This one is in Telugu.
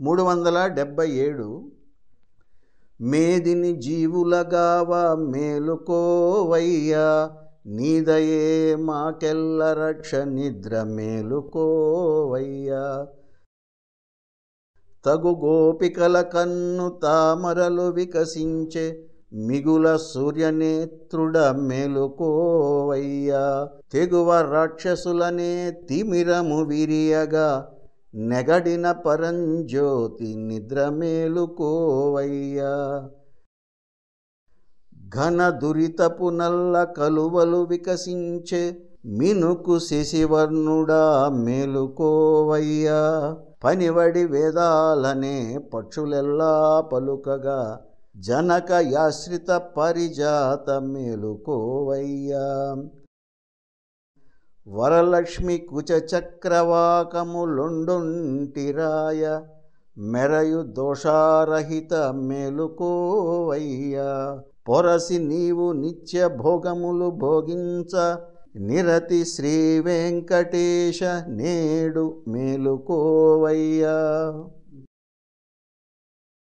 మూడు వందల డెబ్భై ఏడు మేదిని జీవులగావ మేలుకోవయ్యా నీదయే మాకెల్ల రక్ష నిద్ర మేలుకోవయ్యా. తగు గోపికల కన్ను తామరలు వికసించే మిగుల సూర్యనేత్రుడ మేలుకోవయ్యా. తెగువ రాక్షసులనే తిమిరము విరియగా నెగడిన పరంజ్యోతి నిద్ర మేలుకోవయ్యా. ఘన దురితపు నల్ల కలువలు వికసించే మినుకు శశివర్ణుడా మేలుకోవయ్యా. పనివడి వేదాలనే పక్షులెల్లా పలుకగా జనక యాశ్రిత పరిజాత మేలుకోవయ్యా. వరలక్ష్మి కుచ చక్రవాకములుండుంటిరాయ మెరయు దోషారహిత మేలుకోవయ్యా. పొరసి నీవు నిత్య భోగములు భోగించ నిరతి శ్రీ వెంకటేశ నేడు మేలుకోవయ్యా.